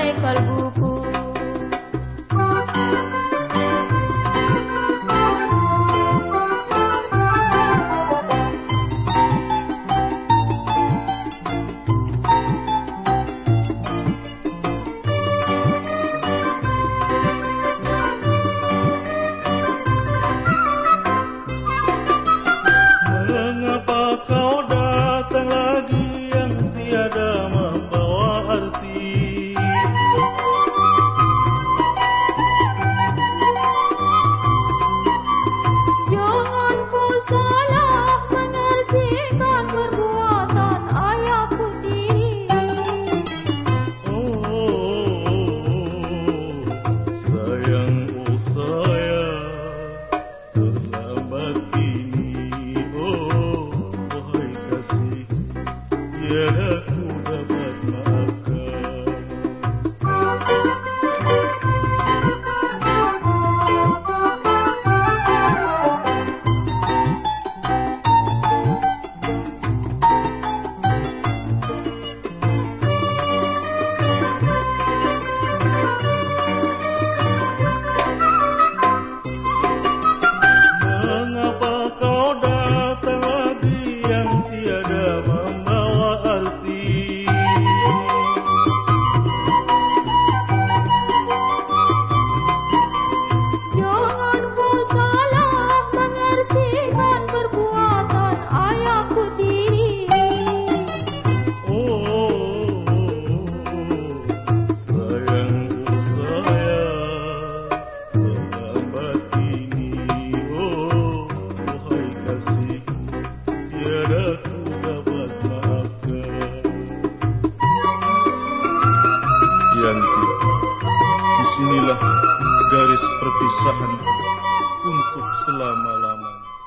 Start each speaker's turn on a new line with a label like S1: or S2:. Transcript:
S1: lembar buku
S2: Yeah.
S1: Oh,
S2: sayangku sayang Selamat ini Oh, Di sinilah garis perpisahan untuk selama-lamanya.